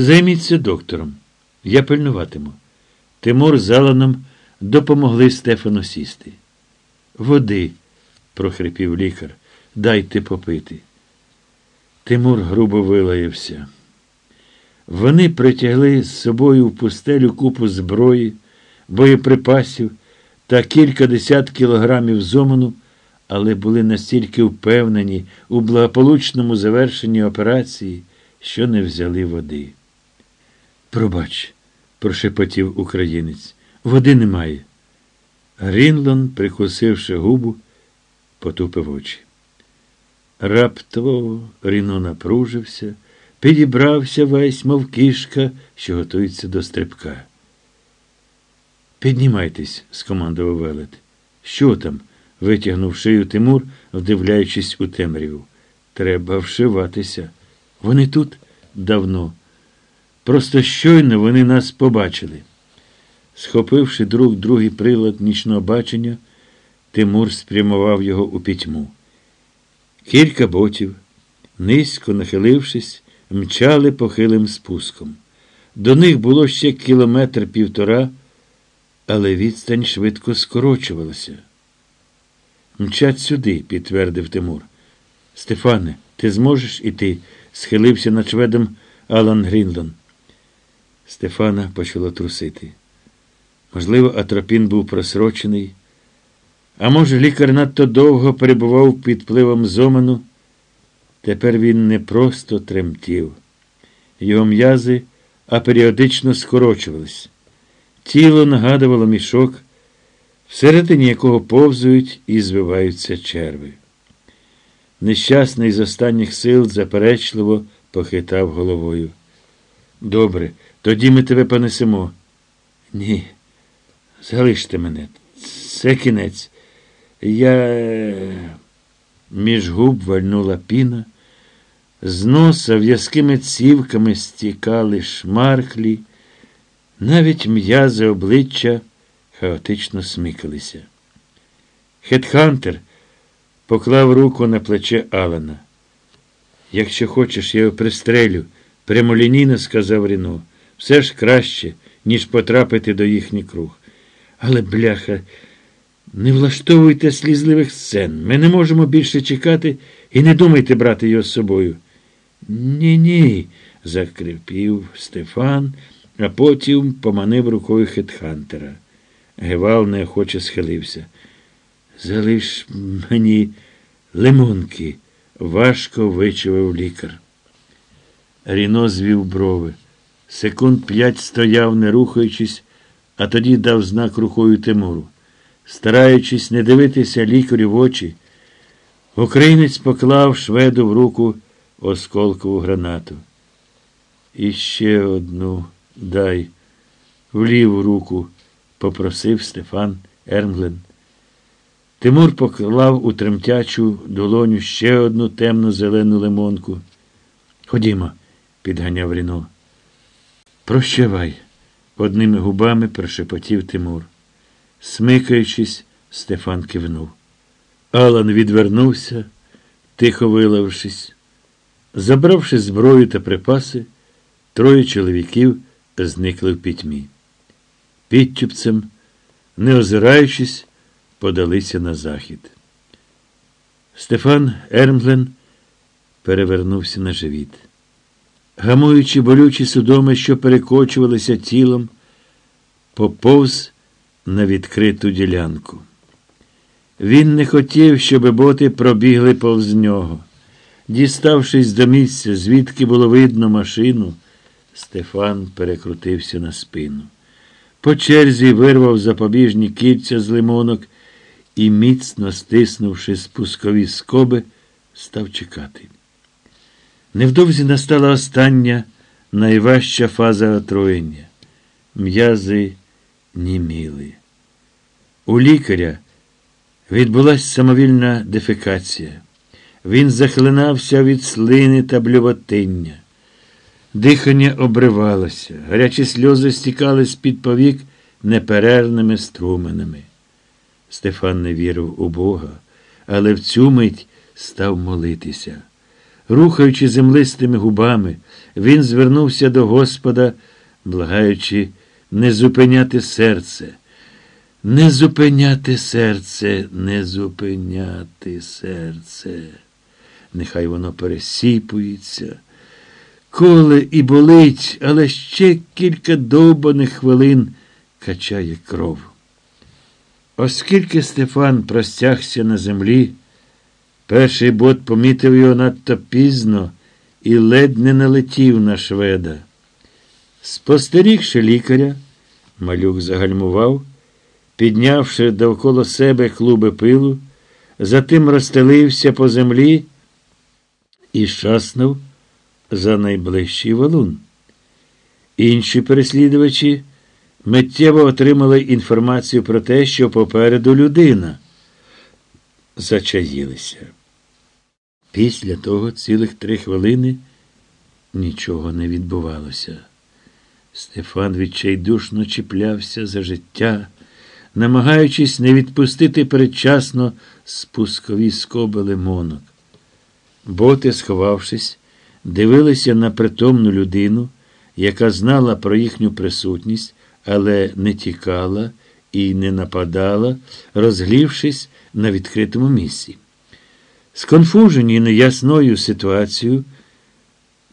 Займіться доктором. Я пильнуватиму. Тимур з Аланом допомогли Стефану сісти. Води, прохрипів лікар, дайте попити. Тимур грубо вилаявся. Вони притягли з собою в пустелю купу зброї, боєприпасів та кілька десят кілограмів зоману, але були настільки впевнені у благополучному завершенні операції, що не взяли води. Пробач, прошепотів українець, води немає. Грінлон, прикусивши губу, потупив очі. Раптово Ріно напружився, підібрався весь, мов кішка, що готується до стрибка. Піднімайтесь, скомандував велет. Що там? витягнув шию Тимур, вдивляючись у темряву. Треба вшиватися. Вони тут давно. Просто щойно вони нас побачили. Схопивши друг другий прилад нічного бачення, Тимур спрямував його у пітьму. Кілька ботів, низько нахилившись, мчали похилим спуском. До них було ще кілометр півтора, але відстань швидко скорочувалася. Мчать сюди, підтвердив Тимур. Стефане, ти зможеш іти? схилився над шведом Алан Грінлон. Стефана почало трусити. Можливо, Атропін був просрочений, а може, лікар надто довго перебував під впливом зоману. Тепер він не просто тремтів. Його м'язи а періодично скорочувались. Тіло нагадувало мішок, всередині якого повзують і звиваються черви. Нещасний з останніх сил заперечливо похитав головою. Добре, тоді ми тебе понесемо. Ні, залиште мене. Це кінець. Я. Між губ вальнула піна, з носа в'язкими цівками стікали шмарклі, навіть м'язи обличчя хаотично смикалися. Хетхантер поклав руку на плече Алана. Якщо хочеш, я його пристрелю, прямолінійно сказав Ріно. Все ж краще, ніж потрапити до їхніх круг. Але, бляха, не влаштовуйте слізливих сцен. Ми не можемо більше чекати і не думайте брати його з собою. Ні, ні, закрипів Стефан, а потім поманив рукою Хетхантера. Гевал неохоче схилився. Залиш мені лимонки, важко вичував лікар. Ріно звів брови. Секунд п'ять стояв, не рухаючись, а тоді дав знак рукою Тимуру. Стараючись не дивитися лікарю в очі, українець поклав шведу в руку осколкову гранату. І ще одну дай в ліву руку, попросив Стефан Ермглен. Тимур поклав у тремтячу долоню ще одну темну зелену лимонку. Ходімо, підганяв Ріно. Прощавай, одними губами прошепотів Тимур. Смикаючись, Стефан кивнув. Алан відвернувся, тихо вилавшись. Забравши зброю та припаси, троє чоловіків зникли в пітьмі. Підтюпцем, не озираючись, подалися на захід. Стефан Ермглен перевернувся на живіт. Гамуючи болючі судоми, що перекочувалися тілом, поповз на відкриту ділянку. Він не хотів, щоб боти пробігли повз нього. Діставшись до місця, звідки було видно машину, Стефан перекрутився на спину. По черзі вирвав запобіжні кільця з лимонок і, міцно стиснувши спускові скоби, став чекати. Невдовзі настала остання, найважча фаза отруєння. М'язи німіли. У лікаря відбулася самовільна дефекація. Він захлинався від слини та блювотиння. Дихання обривалося, гарячі сльози стікали з-під повік неперервними струменами. Стефан не вірив у Бога, але в цю мить став молитися. Рухаючи землистими губами, він звернувся до Господа, благаючи не зупиняти серце. Не зупиняти серце, не зупиняти серце. Нехай воно пересіпується. Коле і болить, але ще кілька довбаних хвилин качає кров. Оскільки Стефан простягся на землі, перший бот помітив його надто пізно і ледь не налетів на шведа. Спостерігши лікаря, малюк загальмував, піднявши довкола себе клуби пилу, затим розстелився по землі і щаснув за найближчий валун. Інші переслідувачі миттєво отримали інформацію про те, що попереду людина. Зачаїлися. Після того цілих три хвилини нічого не відбувалося. Стефан відчайдушно чіплявся за життя, намагаючись не відпустити передчасно спускові скоби лимонок. Боти, сховавшись, дивилися на притомну людину, яка знала про їхню присутність, але не тікала і не нападала, розглівшись на відкритому місці. Сконфужені неясною ситуацією,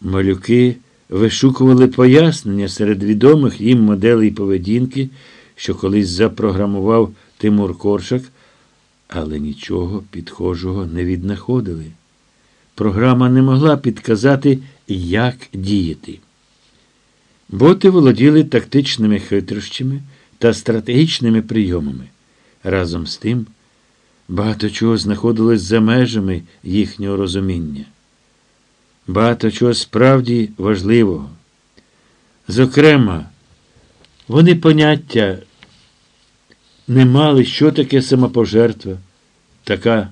малюки вишукували пояснення серед відомих їм моделей поведінки, що колись запрограмував Тимур Коршак, але нічого підхожого не віднаходили. Програма не могла підказати, як діяти. Боти володіли тактичними хитрощами та стратегічними прийомами. Разом з тим, багато чого знаходилось за межами їхнього розуміння. Багато чого справді важливого. Зокрема, вони поняття не мали, що таке самопожертва, така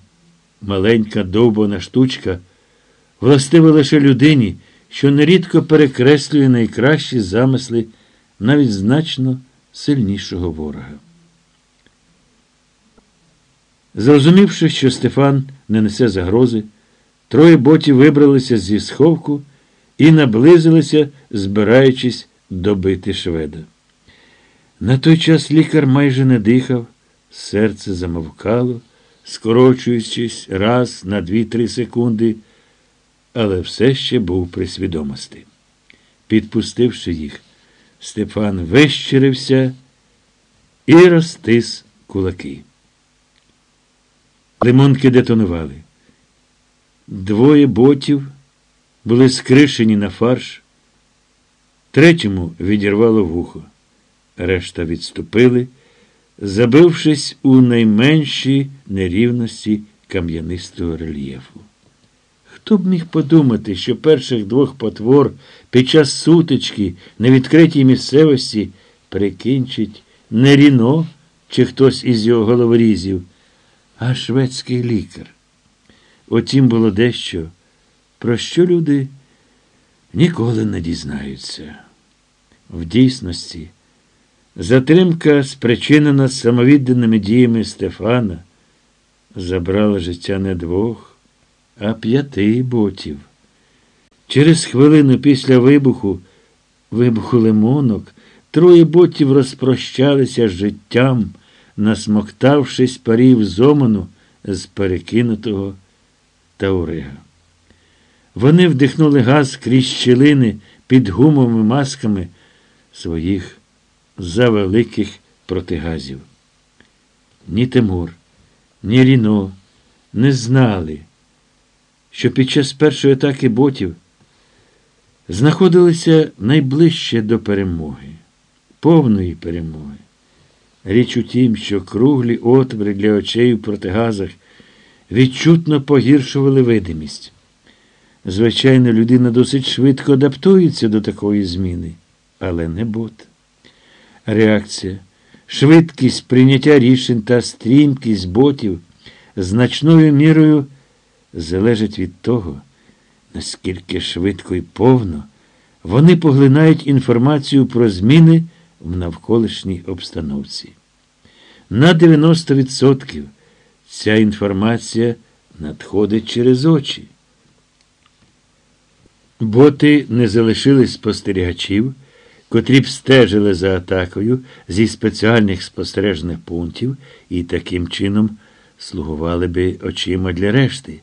маленька довбана штучка, властива лише людині що нерідко перекреслює найкращі замисли навіть значно сильнішого ворога. Зрозумівши, що Стефан не несе загрози, троє ботів вибралися зі сховку і наблизилися, збираючись добити шведа. На той час лікар майже не дихав, серце замовкало, скорочуючись раз на дві-три секунди але все ще був при свідомості. Підпустивши їх, Степан вищирився і розтис кулаки. Лимонки детонували. Двоє ботів були скришені на фарш, третьому відірвало вухо. Решта відступили, забившись у найменші нерівності кам'янистого рельєфу. Хто б міг подумати, що перших двох потвор під час сутички на відкритій місцевості прикінчить не Ріно чи хтось із його головорізів, а шведський лікар. Утім, було дещо, про що люди ніколи не дізнаються. В дійсності, затримка, спричинена самовідданими діями Стефана, забрала життя не двох а п'яти ботів. Через хвилину після вибуху, вибуху лимонок, троє ботів розпрощалися з життям, насмоктавшись парів зоману з перекинутого таурига. Вони вдихнули газ крізь щілини під гумовими масками своїх завеликих протигазів. Ні Тимур, ні Ріно не знали що під час першої атаки ботів знаходилися найближче до перемоги, повної перемоги. Річ у тім, що круглі отвори для очей у протигазах відчутно погіршували видимість. Звичайно, людина досить швидко адаптується до такої зміни, але не бот. Реакція, швидкість прийняття рішень та стрімкість ботів значною мірою залежить від того, наскільки швидко і повно вони поглинають інформацію про зміни в навколишній обстановці. На 90% ця інформація надходить через очі. Боти не залишились спостерігачів, котрі б стежили за атакою зі спеціальних спостережних пунктів і таким чином слугували би очима для решти,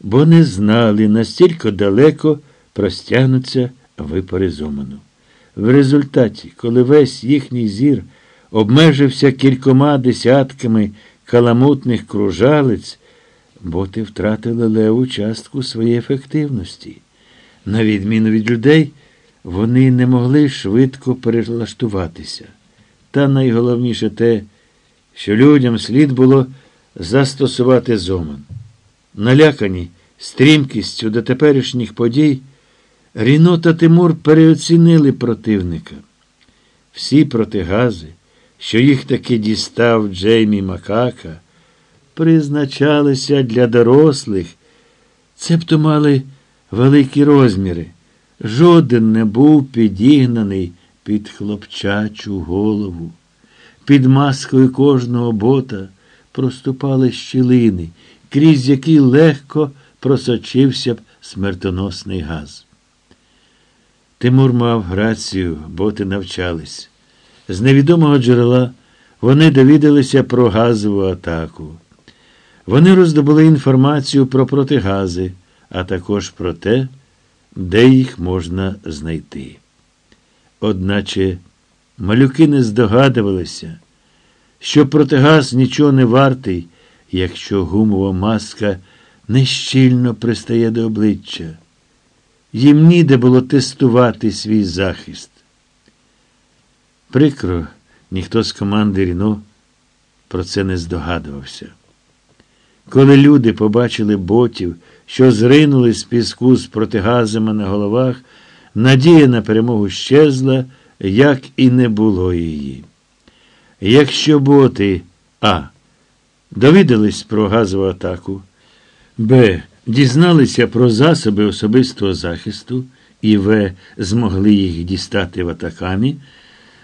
бо не знали, настільки далеко простягнуться випари Зоману. В результаті, коли весь їхній зір обмежився кількома десятками каламутних кружалиць, боти втратили леву частку своєї ефективності. На відміну від людей, вони не могли швидко перелаштуватися. Та найголовніше те, що людям слід було застосувати зоман. Налякані стрімкістю до теперішніх подій, Ріно та Тимур переоцінили противника. Всі протигази, що їх таки дістав Джеймі Макака, призначалися для дорослих, цебто мали великі розміри. Жоден не був підігнаний під хлопчачу голову. Під маскою кожного бота проступали щілини, крізь які легко просочився б смертоносний газ. Тимур мав рацію, боти навчались. З невідомого джерела вони довідалися про газову атаку. Вони роздобули інформацію про протигази, а також про те, де їх можна знайти. Одначе малюки не здогадувалися, що протигаз нічого не вартий, якщо гумова маска нещільно пристає до обличчя. Їм ніде було тестувати свій захист. Прикро, ніхто з команди Ріно про це не здогадувався. Коли люди побачили ботів, що зринули з піску з протигазами на головах, надія на перемогу щезла, як і не було її. Якщо боти А. Довідались про газову атаку, Б. Дізналися про засоби особистого захисту і В. Змогли їх дістати в атакамі,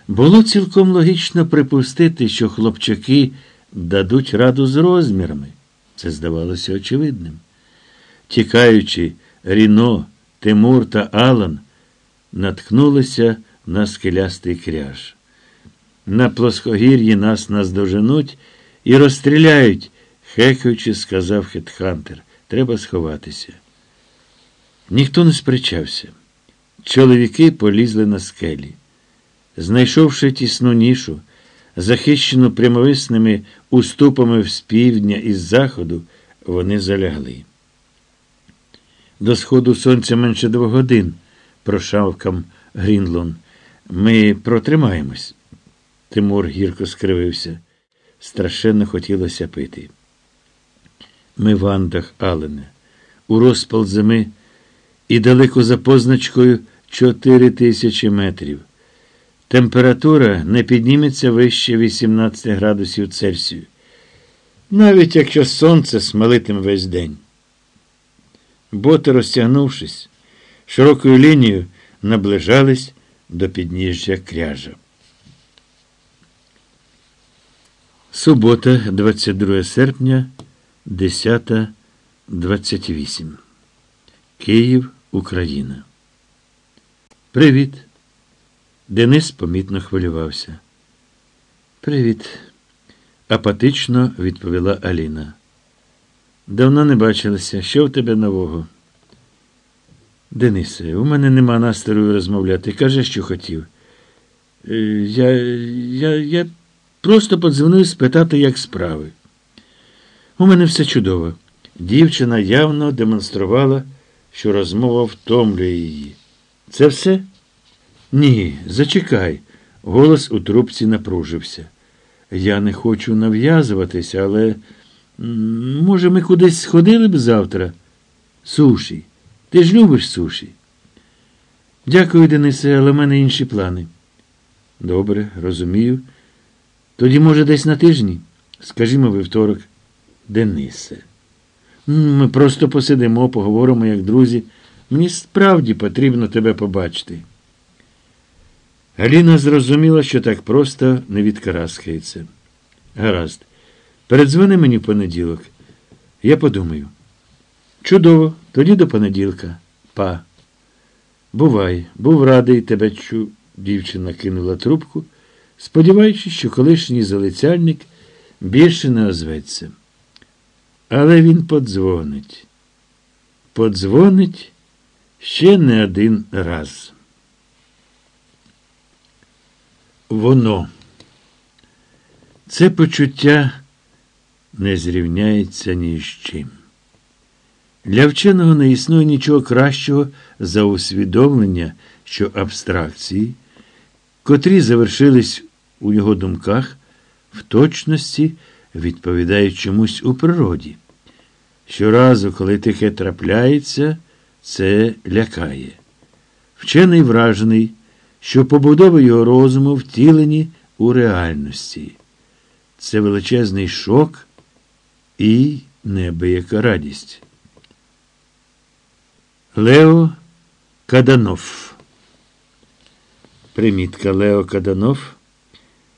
було цілком логічно припустити, що хлопчаки дадуть раду з розмірами. Це здавалося очевидним. Тікаючи, Ріно, Тимур та Алан наткнулися на скелястий кряж. На плоскогір'ї нас наздоженуть і розстріляють, хекаючи, сказав Хетхантер. Треба сховатися. Ніхто не сперечався. Чоловіки полізли на скелі. Знайшовши тісну нішу, захищену прямовисними уступами з півдня і з заходу, вони залягли. До сходу сонця менше двох годин, прошавкам Грінлон. Ми протримаємось. Тимур гірко скривився. Страшенно хотілося пити. Ми в Андах, Алене, у розпал зими і далеко за позначкою чотири тисячі метрів. Температура не підніметься вище 18 градусів Цельсію, навіть якщо сонце смалитиме весь день. Боти, розтягнувшись, широкою лінією наближались до підніжжя кряжа. Субота, 22 серпня, 10.28. Київ, Україна. Привіт. Денис помітно хвилювався. Привіт, апатично відповіла Аліна. Давно не бачилися. Що в тебе нового? Денисе, у мене нема настрою розмовляти. Каже, що хотів. Е, я я, я просто подзвонив спитати, як справи. У мене все чудово. Дівчина явно демонструвала, що розмова втомлює її. Це все? Ні, зачекай. Голос у трубці напружився. Я не хочу нав'язуватися, але. Може, ми кудись сходили б завтра? Суші. Ти ж любиш суші? Дякую, Денисе, але в мене інші плани. Добре, розумію. Тоді, може, десь на тижні? Скажімо, вівторок. Денисе. Ми просто посидимо, поговоримо, як друзі. Мені справді потрібно тебе побачити. Галіна зрозуміла, що так просто не відкараскається. Гаразд. Передзвони мені в понеділок. Я подумаю. Чудово, тоді до понеділка. Па. Бувай, був радий тебе чу. Дівчина кинула трубку, сподіваючись, що колишній залицяльник більше не озветься. Але він подзвонить. Подзвонить ще не один раз. Воно. Це почуття не зрівняється ні з чим. Для вченого не існує нічого кращого за усвідомлення, що абстракції, котрі завершились у його думках, в точності відповідають чомусь у природі. Щоразу, коли таке трапляється, це лякає. Вчений вражений, що побудови його розуму втілені у реальності. Це величезний шок і неабияка радість. Лео Каданов. Примітка Лео Каданов